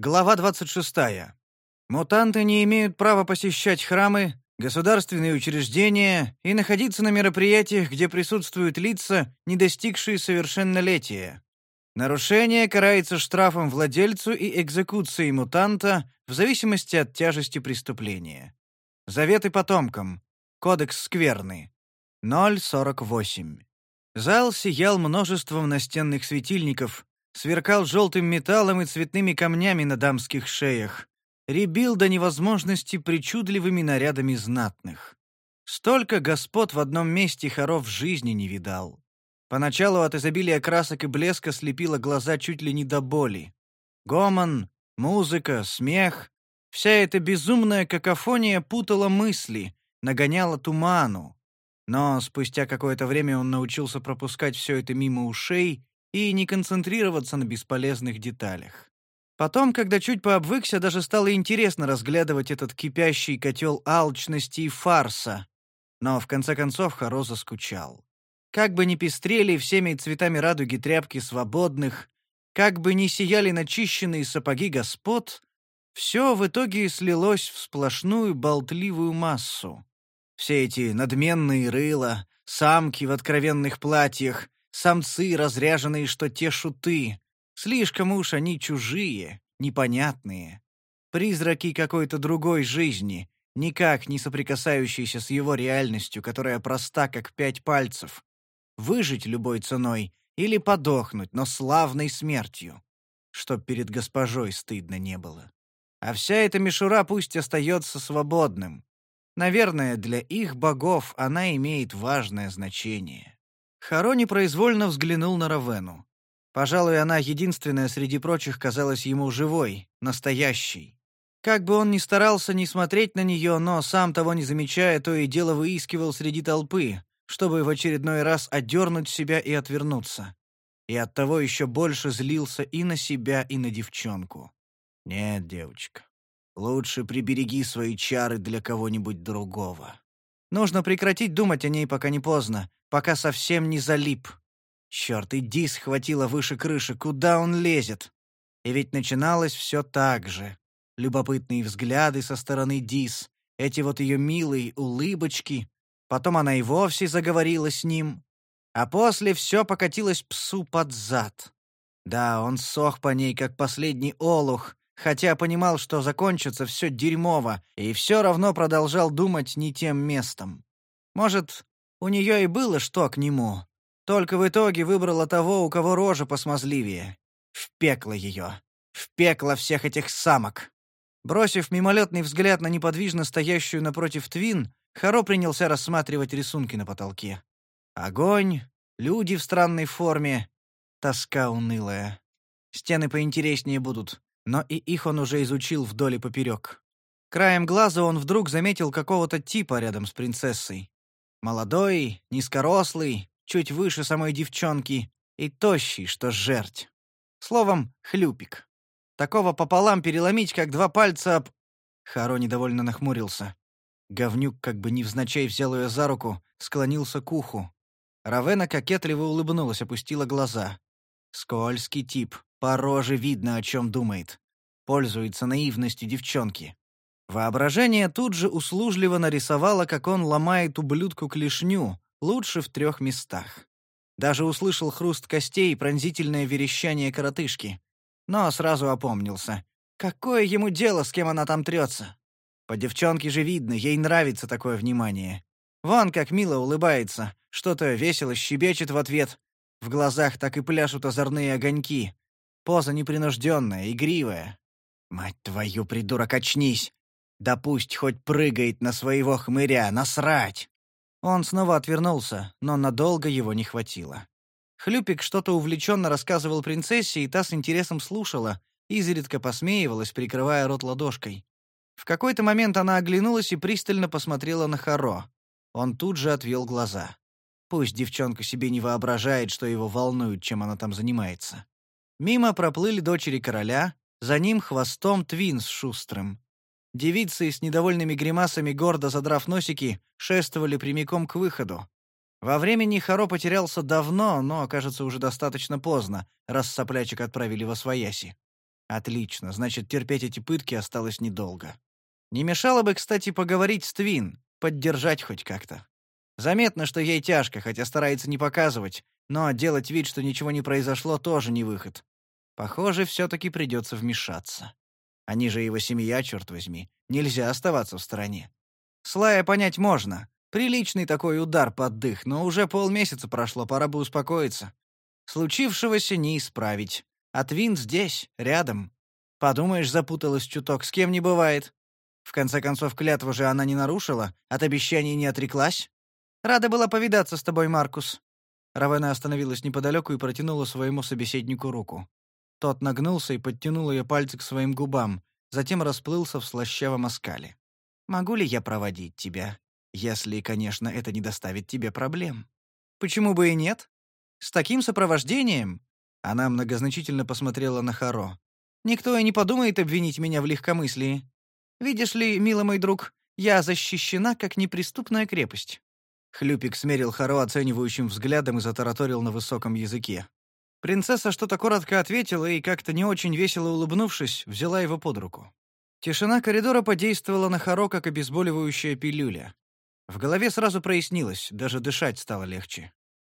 Глава 26. Мутанты не имеют права посещать храмы, государственные учреждения и находиться на мероприятиях, где присутствуют лица, не достигшие совершеннолетия. Нарушение карается штрафом владельцу и экзекуцией мутанта в зависимости от тяжести преступления. Заветы потомкам. Кодекс скверны. 048. Зал сиял множеством настенных светильников, сверкал желтым металлом и цветными камнями на дамских шеях, ребил до невозможности причудливыми нарядами знатных. Столько господ в одном месте Харов в жизни не видал. Поначалу от изобилия красок и блеска слепило глаза чуть ли не до боли. Гомон, музыка, смех — вся эта безумная какофония путала мысли, нагоняла туману. Но спустя какое-то время он научился пропускать все это мимо ушей и не концентрироваться на бесполезных деталях. Потом, когда чуть пообвыкся, даже стало интересно разглядывать этот кипящий котел алчности и фарса. Но в конце концов Харо заскучал. Как бы ни пестрели всеми цветами радуги тряпки свободных, как бы ни сияли начищенные сапоги господ, все в итоге слилось в сплошную болтливую массу. Все эти надменные рыла, самки в откровенных платьях, самцы, разряженные, что те шуты. Слишком уж они чужие, непонятные. Призраки какой-то другой жизни, никак не соприкасающиеся с его реальностью, которая проста, как пять пальцев. Выжить любой ценой или подохнуть, но славной смертью. Чтоб перед госпожой стыдно не было. А вся эта мишура пусть остается свободным. Наверное, для их богов она имеет важное значение. Харо непроизвольно взглянул на Равену. Пожалуй, она единственная среди прочих казалась ему живой, настоящей. Как бы он ни старался не смотреть на нее, но, сам того не замечая, то и дело выискивал среди толпы, чтобы в очередной раз отдернуть себя и отвернуться. И оттого еще больше злился и на себя, и на девчонку. «Нет, девочка, лучше прибереги свои чары для кого-нибудь другого. Нужно прекратить думать о ней, пока не поздно, пока совсем не залип. Черт, и Дис хватило выше крыши, куда он лезет? И ведь начиналось все так же. Любопытные взгляды со стороны Дис, эти вот ее милые улыбочки. Потом она и вовсе заговорила с ним. А после все покатилось псу под зад. Да, он сох по ней, как последний олух, хотя понимал, что закончится все дерьмово, и все равно продолжал думать не тем местом. Может, у нее и было что к нему. Только в итоге выбрала того, у кого рожа посмазливее. В пекло ее. В пекло всех этих самок. Бросив мимолетный взгляд на неподвижно стоящую напротив Твин, Харо принялся рассматривать рисунки на потолке. Огонь, люди в странной форме, тоска унылая. Стены поинтереснее будут, но и их он уже изучил вдоль и поперек. Краем глаза он вдруг заметил какого-то типа рядом с принцессой. Молодой, низкорослый, чуть выше самой девчонки и тощий, что жерть. Словом, хлюпик. Такого пополам переломить, как два пальца об... Харо недовольно нахмурился. Говнюк как бы невзначай взял ее за руку, склонился к уху. Равена кокетливо улыбнулась, опустила глаза. Скользкий тип, по роже видно, о чем думает. Пользуется наивностью девчонки. Воображение тут же услужливо нарисовало, как он ломает ублюдку клешню, лучше в трех местах. Даже услышал хруст костей и пронзительное верещание коротышки. Но сразу опомнился. Какое ему дело, с кем она там трется? По девчонке же видно, ей нравится такое внимание. Вон как мило улыбается, что-то весело щебечет в ответ. В глазах так и пляшут озорные огоньки. Поза непринужденная, игривая. «Мать твою, придурок, очнись! Да пусть хоть прыгает на своего хмыря, насрать!» Он снова отвернулся, но надолго его не хватило. Хлюпик что-то увлеченно рассказывал принцессе, и та с интересом слушала, изредка посмеивалась, прикрывая рот ладошкой. В какой-то момент она оглянулась и пристально посмотрела на Харо. Он тут же отвел глаза. Пусть девчонка себе не воображает, что его волнует, чем она там занимается. Мимо проплыли дочери короля, за ним хвостом Твин с Шустрым. Девицы с недовольными гримасами, гордо задрав носики, шествовали прямиком к выходу. Во времени Харо потерялся давно, но, кажется, уже достаточно поздно, раз соплячек отправили во свояси. Отлично, значит, терпеть эти пытки осталось недолго. Не мешало бы, кстати, поговорить с Твин, поддержать хоть как-то. Заметно, что ей тяжко, хотя старается не показывать, но делать вид, что ничего не произошло, тоже не выход. Похоже, все-таки придется вмешаться. Они же его семья, черт возьми. Нельзя оставаться в стороне. Слая понять можно. Приличный такой удар под дых, но уже полмесяца прошло, пора бы успокоиться. Случившегося не исправить. А Твин здесь, рядом. Подумаешь, запуталась чуток, с кем не бывает. В конце концов, клятву же она не нарушила, от обещаний не отреклась. Рада была повидаться с тобой, Маркус. Равена остановилась неподалеку и протянула своему собеседнику руку. Тот нагнулся и подтянул ее пальцы к своим губам, затем расплылся в слащавом оскале. «Могу ли я проводить тебя? Если, конечно, это не доставит тебе проблем». «Почему бы и нет? С таким сопровождением?» Она многозначительно посмотрела на Харо. «Никто и не подумает обвинить меня в легкомыслии. Видишь ли, милый мой друг, я защищена, как неприступная крепость». Хлюпик смерил Харо оценивающим взглядом и затараторил на высоком языке. Принцесса что-то коротко ответила и, как-то не очень весело улыбнувшись, взяла его под руку. Тишина коридора подействовала на Харо, как обезболивающая пилюля. В голове сразу прояснилось, даже дышать стало легче.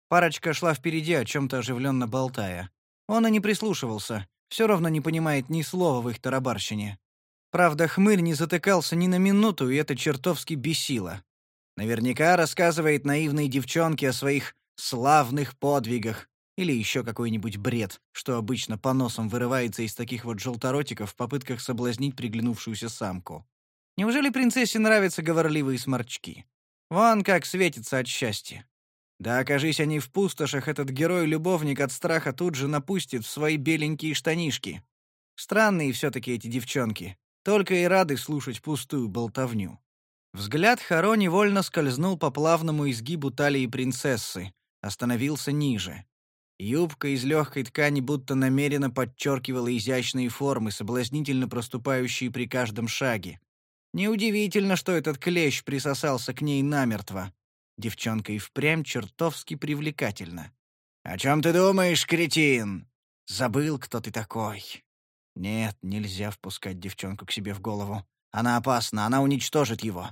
Парочка шла впереди, о чем-то оживленно болтая. Он и не прислушивался, все равно не понимает ни слова в их тарабарщине. Правда, хмырь не затыкался ни на минуту, и это чертовски бесило. Наверняка рассказывает наивной девчонке о своих славных подвигах, или еще какой-нибудь бред, что обычно по носам вырывается из таких вот желторотиков в попытках соблазнить приглянувшуюся самку. Неужели принцессе нравятся говорливые сморчки? Вон как светится от счастья. Да окажись они в пустошах, этот герой-любовник от страха тут же напустит в свои беленькие штанишки. Странные все-таки эти девчонки. Только и рады слушать пустую болтовню. Взгляд Харо невольно скользнул по плавному изгибу талии принцессы, остановился ниже. Юбка из легкой ткани будто намеренно подчеркивала изящные формы, соблазнительно проступающие при каждом шаге. Неудивительно, что этот клещ присосался к ней намертво. Девчонка и впрямь чертовски привлекательна. «О чем ты думаешь, кретин? Забыл, кто ты такой?» «Нет, нельзя впускать девчонку к себе в голову. Она опасна, она уничтожит его.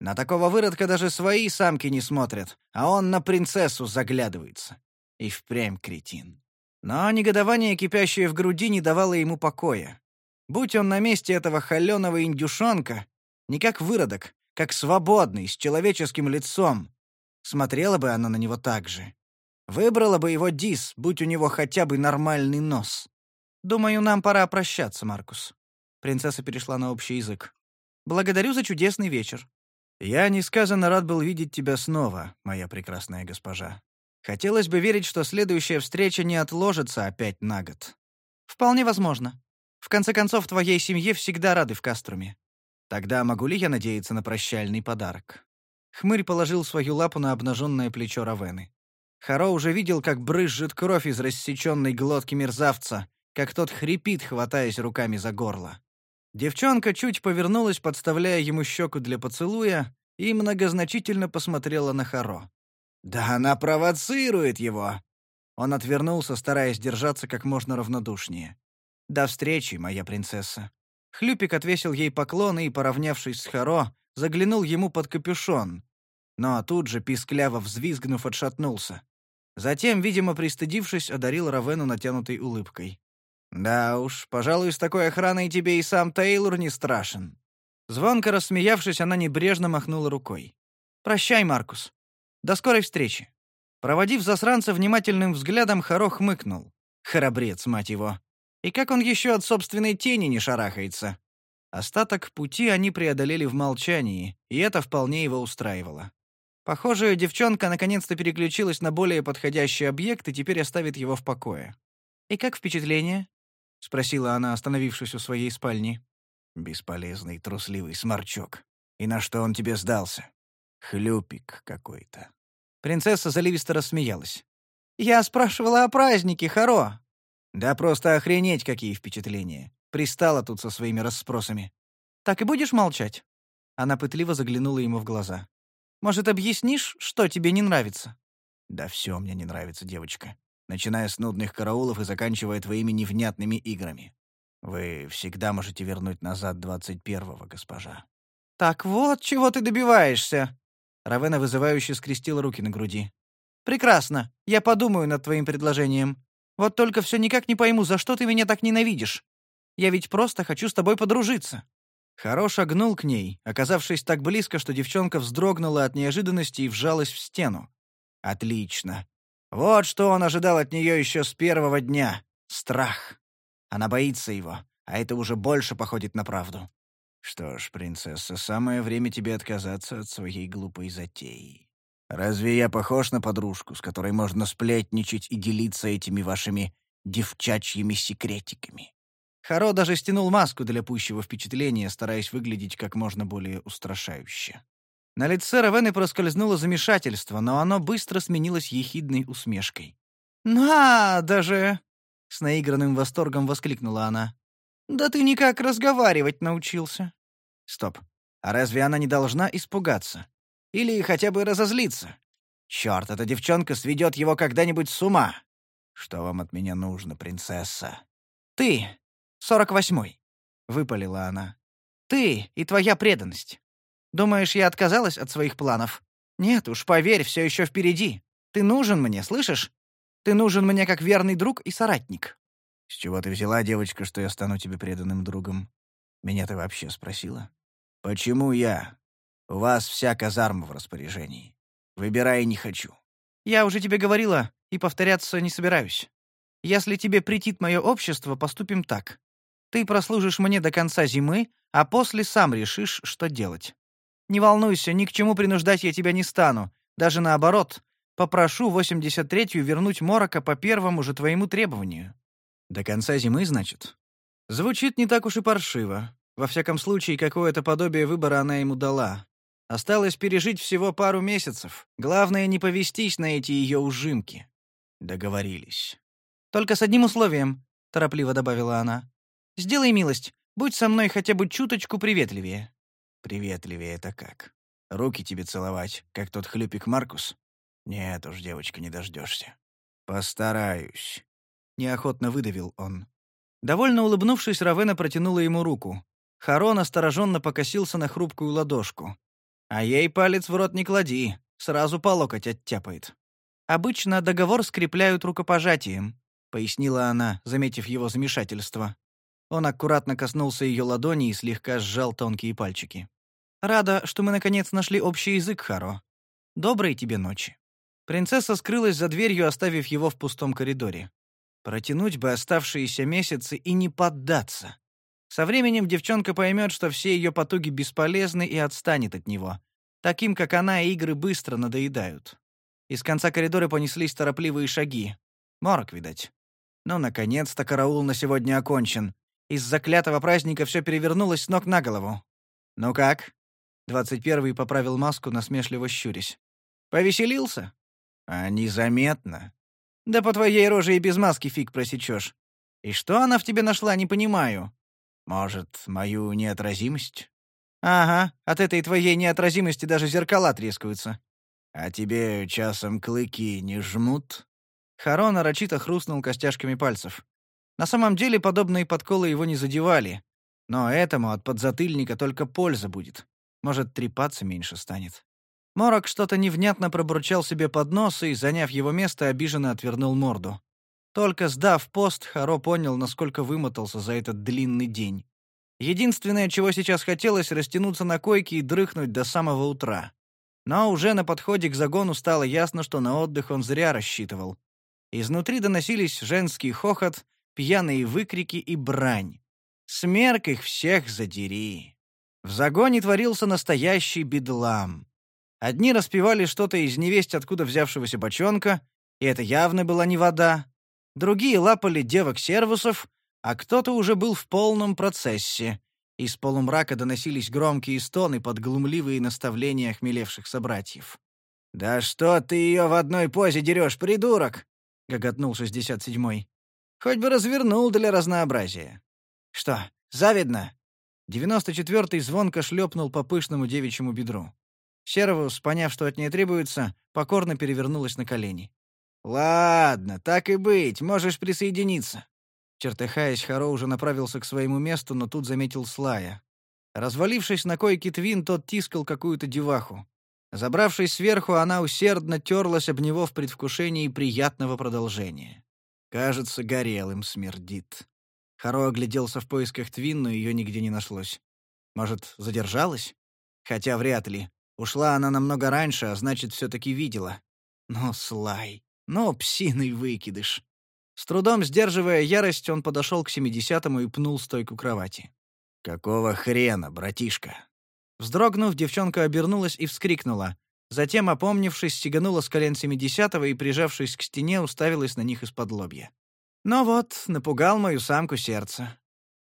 На такого выродка даже свои самки не смотрят, а он на принцессу заглядывается. И впрямь кретин. Но негодование, кипящее в груди, не давало ему покоя. Будь он на месте этого холеного индюшонка, не как выродок, как свободный, с человеческим лицом, смотрела бы она на него так же. Выбрала бы его Дис, будь у него хотя бы нормальный нос. «Думаю, нам пора прощаться, Маркус». Принцесса перешла на общий язык. «Благодарю за чудесный вечер». «Я несказанно рад был видеть тебя снова, моя прекрасная госпожа. Хотелось бы верить, что следующая встреча не отложится опять на год. Вполне возможно. В конце концов, твоей семье всегда рады в Каструме. Тогда могу ли я надеяться на прощальный подарок? Хмырь положил свою лапу на обнаженное плечо Равены. Харо уже видел, как брызжет кровь из рассеченной глотки мерзавца, как тот хрипит, хватаясь руками за горло. Девчонка чуть повернулась, подставляя ему щеку для поцелуя, и многозначительно посмотрела на Харо. Да она провоцирует его. Он отвернулся, стараясь держаться как можно равнодушнее. До встречи, моя принцесса. Хлюпик отвесил ей поклон и, поравнявшись с Харо, заглянул ему под капюшон. Но тут же, пискляво взвизгнув, отшатнулся. Затем, видимо, пристыдившись, одарил Равену натянутой улыбкой. «Да уж, пожалуй, с такой охраной тебе и сам Тейлор не страшен». Звонко рассмеявшись, она небрежно махнула рукой. «Прощай, Маркус. До скорой встречи». Проводив засранца внимательным взглядом, Харо хмыкнул. Храбрец, мать его. И как он еще от собственной тени не шарахается? Остаток пути они преодолели в молчании, и это вполне его устраивало. Похоже, девчонка наконец-то переключилась на более подходящий объект и теперь оставит его в покое. «И как впечатление?» — спросила она, остановившись у своей спальни. «Бесполезный, трусливый сморчок. И на что он тебе сдался?» Хлюпик какой-то. Принцесса заливисто рассмеялась. «Я спрашивала о празднике, Харо!» «Да просто охренеть, какие впечатления! Пристала тут со своими расспросами». «Так и будешь молчать?» Она пытливо заглянула ему в глаза. «Может, объяснишь, что тебе не нравится?» «Да все мне не нравится, девочка. Начиная с нудных караулов и заканчивая твоими невнятными играми. Вы всегда можете вернуть назад двадцать первого, госпожа. Так вот, чего ты добиваешься? Равена вызывающе скрестила руки на груди. Прекрасно. Я подумаю над твоим предложением. Вот только все никак не пойму, за что ты меня так ненавидишь. Я ведь просто хочу с тобой подружиться. Харо шагнул к ней, оказавшись так близко, что девчонка вздрогнула от неожиданности и вжалась в стену. Отлично. Вот что он ожидал от нее еще с первого дня. Страх. Она боится его, а это уже больше походит на правду. Что ж, принцесса, самое время тебе отказаться от своей глупой затеи. Разве я похож на подружку, с которой можно сплетничать и делиться этими вашими девчачьими секретиками? Харо даже стянул маску для пущего впечатления, стараясь выглядеть как можно более устрашающе. На лице Равены проскользнуло замешательство, но оно быстро сменилось ехидной усмешкой. «Надо же!» — с наигранным восторгом воскликнула она. «Да ты никак разговаривать научился». Стоп. А разве она не должна испугаться? Или хотя бы разозлиться? Черт, эта девчонка сведет его когда-нибудь с ума. Что вам от меня нужно, принцесса? Ты, сорок восьмой, — выпалила она. Ты и твоя преданность. Думаешь, я отказалась от своих планов? Нет уж, поверь, все еще впереди. Ты нужен мне, слышишь? Ты нужен мне как верный друг и соратник. С чего ты взяла, девочка, что я стану тебе преданным другом? Меня ты вообще спросила? Почему я? У вас вся казарма в распоряжении. Выбирай не хочу. Я уже тебе говорила и повторяться не собираюсь. Если тебе претит мое общество, поступим так. Ты прослужишь мне до конца зимы, а после сам решишь, что делать. Не волнуйся, ни к чему принуждать я тебя не стану. Даже наоборот, попрошу 83-ю вернуть Морока по первому же твоему требованию». «До конца зимы, значит?» Звучит не так уж и паршиво. Во всяком случае, какое-то подобие выбора она ему дала. Осталось пережить всего пару месяцев. Главное, не повестись на эти ее ужимки. Договорились. «Только с одним условием», — торопливо добавила она. «Сделай милость, будь со мной хотя бы чуточку приветливее». Приветливее это как? Руки тебе целовать, как тот хлюпик Маркус? Нет уж, девочка, не дождешься. Постараюсь. Неохотно выдавил он. Довольно улыбнувшись, Равена протянула ему руку. Харон остороженно покосился на хрупкую ладошку. А ей палец в рот не клади, сразу по локоть оттяпает. «Обычно договор скрепляют рукопожатием», — пояснила она, заметив его замешательство. Он аккуратно коснулся ее ладони и слегка сжал тонкие пальчики. «Рада, что мы наконец нашли общий язык, Харо. Доброй тебе ночи». Принцесса скрылась за дверью, оставив его в пустом коридоре. Протянуть бы оставшиеся месяцы и не поддаться. Со временем девчонка поймет, что все ее потуги бесполезны и отстанет от него. Таким, как она, игры быстро надоедают. Из конца коридора понеслись торопливые шаги. Морок, видать. Ну, наконец-то караул на сегодня окончен. Из заклятого праздника все перевернулось с ног на голову. «Ну как?» Двадцать первый поправил маску, насмешливо щурясь. «Повеселился?» «А незаметно». «Да по твоей роже и без маски фиг просечешь. И что она в тебе нашла, не понимаю. Может, мою неотразимость?» «Ага, от этой твоей неотразимости даже зеркала трескаются». «А тебе часом клыки не жмут?» Харон нарочито хрустнул костяшками пальцев. На самом деле подобные подколы его не задевали. Но этому от подзатыльника только польза будет. Может, трепаться меньше станет. Морок что-то невнятно пробурчал себе под нос и, заняв его место, обиженно отвернул морду. Только сдав пост, Харо понял, насколько вымотался за этот длинный день. Единственное, чего сейчас хотелось, растянуться на койке и дрыхнуть до самого утра. Но уже на подходе к загону стало ясно, что на отдых он зря рассчитывал. Изнутри доносились женский хохот, пьяные выкрики и брань. Смерк их всех задери. В загоне творился настоящий бедлам. Одни распевали что-то из невесть откуда взявшегося бочонка, и это явно была не вода. Другие лапали девок-сервусов, а кто-то уже был в полном процессе. Из полумрака доносились громкие стоны под глумливые наставления хмелевших собратьев. «Да что ты ее в одной позе дерешь, придурок!» — гоготнул шестьдесят седьмой. Хоть бы развернул для разнообразия. Что, завидно? Девяносто четвертый звонко шлепнул по пышному девичьему бедру. Сервус, поняв, что от нее требуется, покорно перевернулась на колени. «Ладно, так и быть, можешь присоединиться. Чертыхаясь, Харо уже направился к своему месту, но тут заметил Слая. Развалившись на койке Твин, тот тискал какую-то деваху. Забравшись сверху, она усердно терлась об него в предвкушении приятного продолжения. Кажется, горелым смердит. Харо огляделся в поисках Твин, но ее нигде не нашлось. Может, задержалась? Хотя вряд ли. Ушла она намного раньше, а значит, все-таки видела. Но Слай, но псиный выкидыш. С трудом сдерживая ярость, он подошел к семидесятому и пнул стойку кровати. «Какого хрена, братишка?» Вздрогнув, девчонка обернулась и вскрикнула. Затем, опомнившись, стеганула с колен семидесятого и, прижавшись к стене, уставилась на них из-под лобья. «Ну вот, напугал мою самку сердце».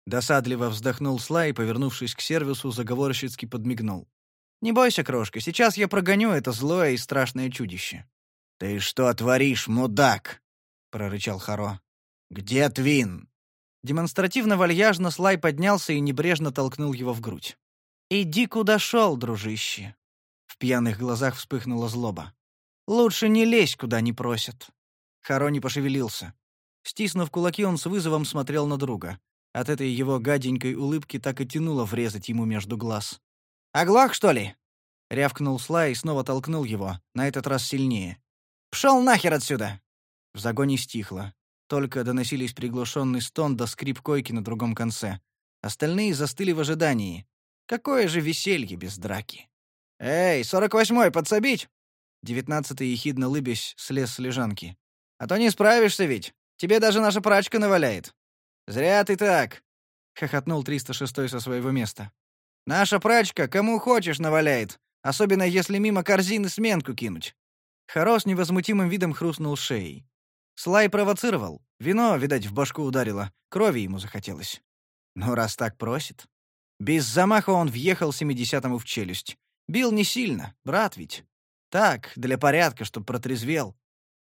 Досадливо вздохнул Слай и, повернувшись к сервису, заговорщицки подмигнул. «Не бойся, крошка, сейчас я прогоню это злое и страшное чудище». «Ты что творишь, мудак?» прорычал Харо. «Где Твин?» Демонстративно-вальяжно Слай поднялся и небрежно толкнул его в грудь. «Иди куда шел, дружище!» В пьяных глазах вспыхнула злоба. «Лучше не лезь, куда не просят». Харо не пошевелился. Стиснув кулаки, он с вызовом смотрел на друга. От этой его гаденькой улыбки так и тянуло врезать ему между глаз. «Оглох, что ли?» — рявкнул Слай и снова толкнул его, на этот раз сильнее. «Пшел нахер отсюда!» В загоне стихло. Только доносились приглушенный стон да скрип койки на другом конце. Остальные застыли в ожидании. Какое же веселье без драки. «Эй, сорок восьмой, подсобить!» Девятнадцатый, ехидно лыбясь, слез с лежанки. «А то не справишься ведь. Тебе даже наша прачка наваляет». «Зря ты так!» — хохотнул 306 со своего места. «Наша прачка кому хочешь наваляет, особенно если мимо корзины сменку кинуть». Харо невозмутимым видом хрустнул шеей. Слай провоцировал. Вино, видать, в башку ударило. Крови ему захотелось. Ну, раз так просит. Без замаха он въехал семидесятому в челюсть. Бил не сильно, брат ведь. Так, для порядка, чтоб протрезвел.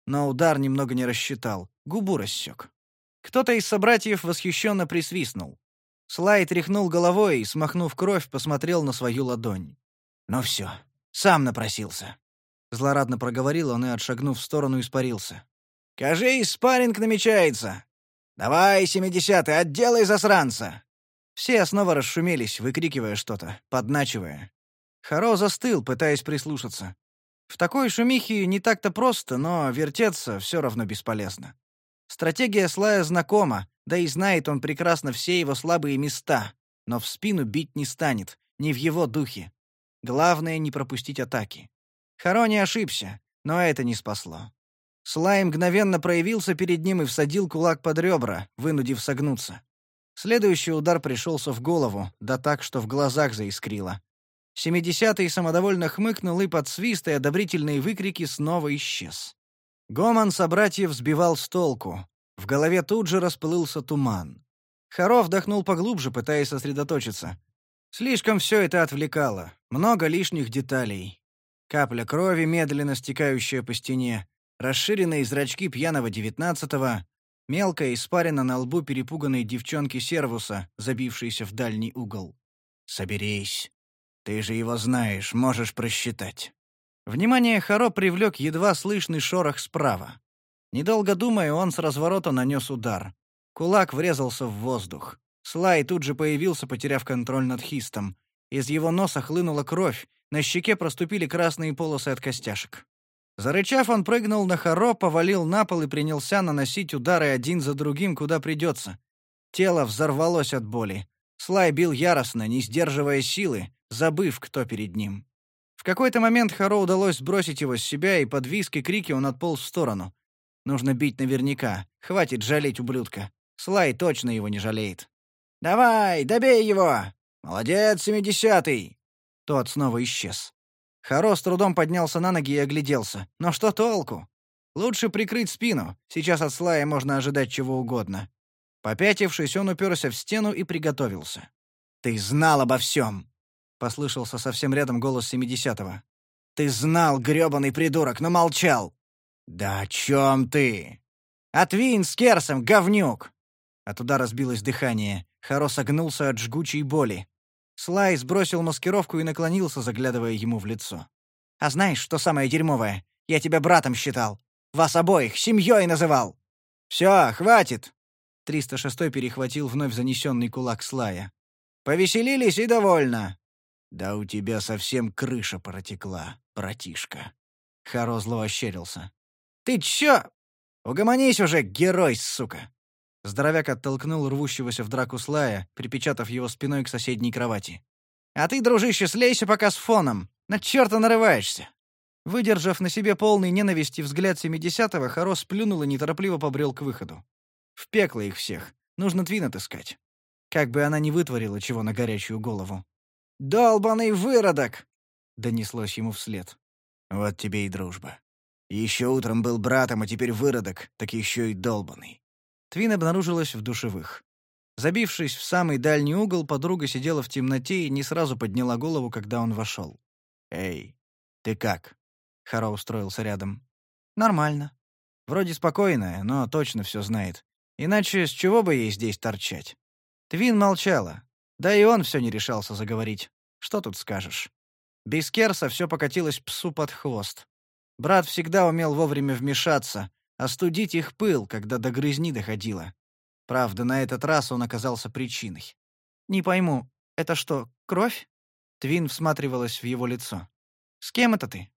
Но удар немного не рассчитал, губу рассек. Кто-то из собратьев восхищенно присвистнул. Слай тряхнул головой и, смахнув кровь, посмотрел на свою ладонь. «Ну все, сам напросился». Злорадно проговорил он и, отшагнув в сторону, испарился. Кажись, спарринг намечается. Давай, семидесятый, отделай засранца!» Все снова расшумелись, выкрикивая что-то, подначивая. Харо застыл, пытаясь прислушаться. В такой шумихе не так-то просто, но вертеться все равно бесполезно. Стратегия Слая знакома, да и знает он прекрасно все его слабые места, но в спину бить не станет, не в его духе. Главное — не пропустить атаки. Харо не ошибся, но это не спасло. Слай мгновенно проявился перед ним и всадил кулак под ребра, вынудив согнуться. Следующий удар пришелся в голову, да так, что в глазах заискрило. Семидесятый самодовольно хмыкнул и под свист и одобрительные выкрики снова исчез. Гомон собратьев сбивал с толку. В голове тут же расплылся туман. Харов вдохнул поглубже, пытаясь сосредоточиться. Слишком все это отвлекало. Много лишних деталей. Капля крови, медленно стекающая по стене, расширенные зрачки пьяного девятнадцатого, мелкая испарина на лбу перепуганной девчонки Сервуса, забившейся в дальний угол. «Соберись. Ты же его знаешь, можешь просчитать». Внимание Харо привлек едва слышный шорох справа. Недолго думая, он с разворота нанес удар. Кулак врезался в воздух. Слай тут же появился, потеряв контроль над хистом. Из его носа хлынула кровь, на щеке проступили красные полосы от костяшек. Зарычав, он прыгнул на хоро, повалил на пол и принялся наносить удары один за другим, куда придется. Тело взорвалось от боли. Слай бил яростно, не сдерживая силы, забыв, кто перед ним. В какой-то момент Харо удалось сбросить его с себя, и под виски крики он отполз в сторону. Нужно бить наверняка. Хватит жалеть ублюдка. Слай точно его не жалеет. «Давай, добей его! Молодец, семидесятый!» Тот снова исчез. Харо с трудом поднялся на ноги и огляделся. Но что толку? Лучше прикрыть спину. Сейчас от Слая можно ожидать чего угодно. Попятившись, он уперся в стену и приготовился. «Ты знал обо всем!» — послышался совсем рядом голос семидесятого. «Ты знал, грёбаный придурок, но молчал!» «Да о чем ты?» «Отвинь с Керсом, говнюк!» От удара сбилось дыхание. Харо согнулся от жгучей боли. Слай сбросил маскировку и наклонился, заглядывая ему в лицо. «А знаешь, что самое дерьмовое? Я тебя братом считал. Вас обоих семьей называл!» «Все, хватит!» 306-й перехватил вновь занесенный кулак Слая. «Повеселились и довольно!» «Да у тебя совсем крыша протекла, братишка!» Харо зло ощерился. «Ты чё? Угомонись уже, герой, сука!» Здоровяк оттолкнул рвущегося в драку Слая, припечатав его спиной к соседней кровати. «А ты, дружище, слейся пока с фоном! На чёрта нарываешься!» Выдержав на себе полный ненависти взгляд семидесятого, Харос плюнул и неторопливо побрел к выходу. В пекло их всех. Нужно Твин отыскать. Как бы она ни вытворила чего на горячую голову. «Долбаный выродок!» — донеслось ему вслед. «Вот тебе и дружба. Еще утром был братом, а теперь выродок, так еще и долбанный». Твин обнаружилась в душевых. Забившись в самый дальний угол, подруга сидела в темноте и не сразу подняла голову, когда он вошел. «Эй, ты как?» Харо устроился рядом. «Нормально. Вроде спокойная, но точно все знает. Иначе с чего бы ей здесь торчать?» Твин молчала. Да и он все не решался заговорить. Что тут скажешь? Без Керса все покатилось псу под хвост. Брат всегда умел вовремя вмешаться, остудить их пыл, когда до грызни доходило. Правда, на этот раз он оказался причиной. «Не пойму, это что, кровь?» Твин всматривалась в его лицо. «С кем это ты?»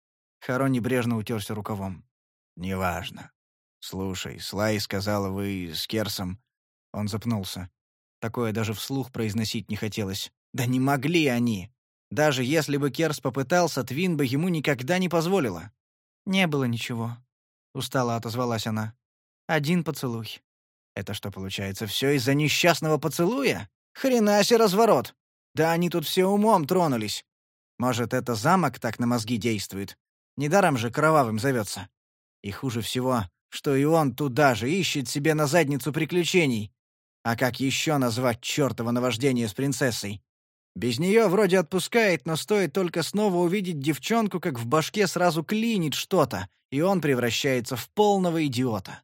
Харон небрежно утерся рукавом. «Неважно. Слушай, Слай сказала, вы с Керсом...» Он запнулся. Такое даже вслух произносить не хотелось. «Да не могли они! Даже если бы Керс попытался, Твин бы ему никогда не позволила». «Не было ничего», — устало отозвалась она. «Один поцелуй». «Это что, получается, все из-за несчастного поцелуя? Хрена себе разворот! Да они тут все умом тронулись. Может, это замок так на мозги действует? Недаром же кровавым зовется. И хуже всего, что и он туда же ищет себе на задницу приключений. А как еще назвать чертово наваждение с принцессой? Без нее вроде отпускает, но стоит только снова увидеть девчонку, как в башке сразу клинит что-то, и он превращается в полного идиота.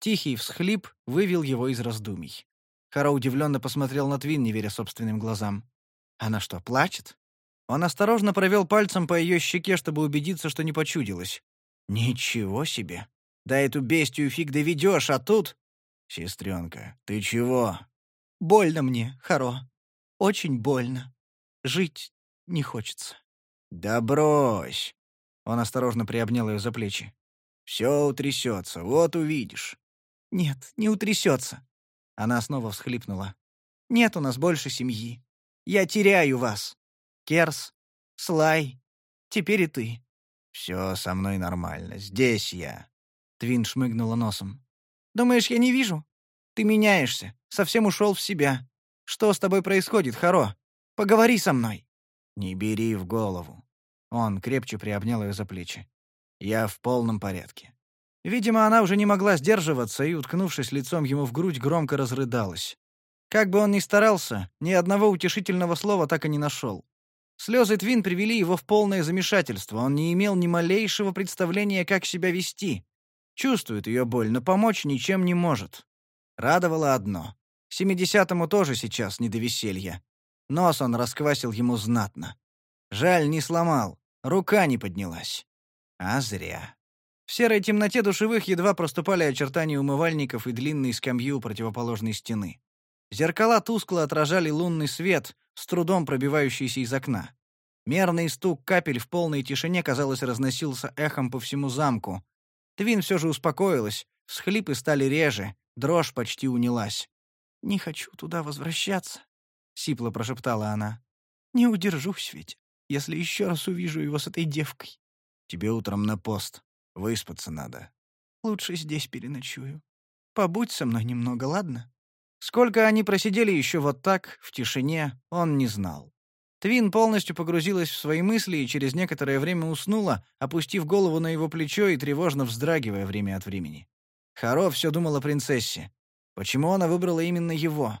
Тихий всхлип вывел его из раздумий. Харо удивленно посмотрел на Твин, не веря собственным глазам. Она что, плачет? Он осторожно провел пальцем по ее щеке, чтобы убедиться, что не почудилось. «Ничего себе! Да эту бестию фиг доведешь, а тут...» «Сестренка, ты чего?» «Больно мне, Харо. Очень больно. Жить не хочется». «Да брось!» Он осторожно приобнял ее за плечи. «Все утрясется, вот увидишь». «Нет, не утрясется». Она снова всхлипнула. «Нет у нас больше семьи. Я теряю вас. Керс, Слай, теперь и ты». «Все со мной нормально. Здесь я». Твин шмыгнула носом. «Думаешь, я не вижу? Ты меняешься. Совсем ушел в себя. Что с тобой происходит, Харо? Поговори со мной». «Не бери в голову». Он крепче приобнял ее за плечи. «Я в полном порядке». Видимо, она уже не могла сдерживаться и, уткнувшись лицом ему в грудь, громко разрыдалась. Как бы он ни старался, ни одного утешительного слова так и не нашел. Слезы Твин привели его в полное замешательство. Он не имел ни малейшего представления, как себя вести. Чувствует ее боль, но помочь ничем не может. Радовало одно. Семидесятому тоже сейчас не до веселья. Нос он расквасил ему знатно. Жаль, не сломал. Рука не поднялась. А зря. В серой темноте душевых едва проступали очертания умывальников и длинной скамьи у противоположной стены. Зеркала тускло отражали лунный свет, с трудом пробивающийся из окна. Мерный стук капель в полной тишине, казалось, разносился эхом по всему замку. Твин все же успокоилась, всхлипы стали реже, дрожь почти унялась. «Не хочу туда возвращаться», — сипло прошептала она. «Не удержусь ведь, если еще раз увижу его с этой девкой». «Тебе утром на пост. Выспаться надо». «Лучше здесь переночую. Побудь со мной немного, ладно?» Сколько они просидели еще вот так, в тишине, он не знал. Твин полностью погрузилась в свои мысли и через некоторое время уснула, опустив голову на его плечо и тревожно вздрагивая время от времени. Харо все думал о принцессе. Почему она выбрала именно его?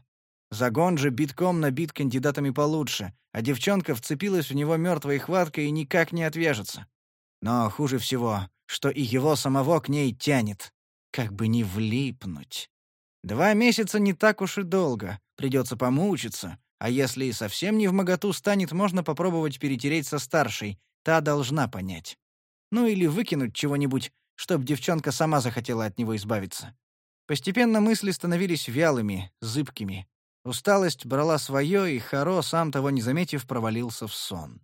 Загон же битком набит кандидатами получше, а девчонка вцепилась в него мертвой хваткой и никак не отвяжется. Но хуже всего, что и его самого к ней тянет. Как бы не влипнуть. Два месяца не так уж и долго, придется помучиться, а если и совсем не в моготу станет, можно попробовать перетереть со старшей, та должна понять. Ну или выкинуть чего-нибудь, чтоб девчонка сама захотела от него избавиться. Постепенно мысли становились вялыми, зыбкими. Усталость брала свое, и Харо, сам того не заметив, провалился в сон.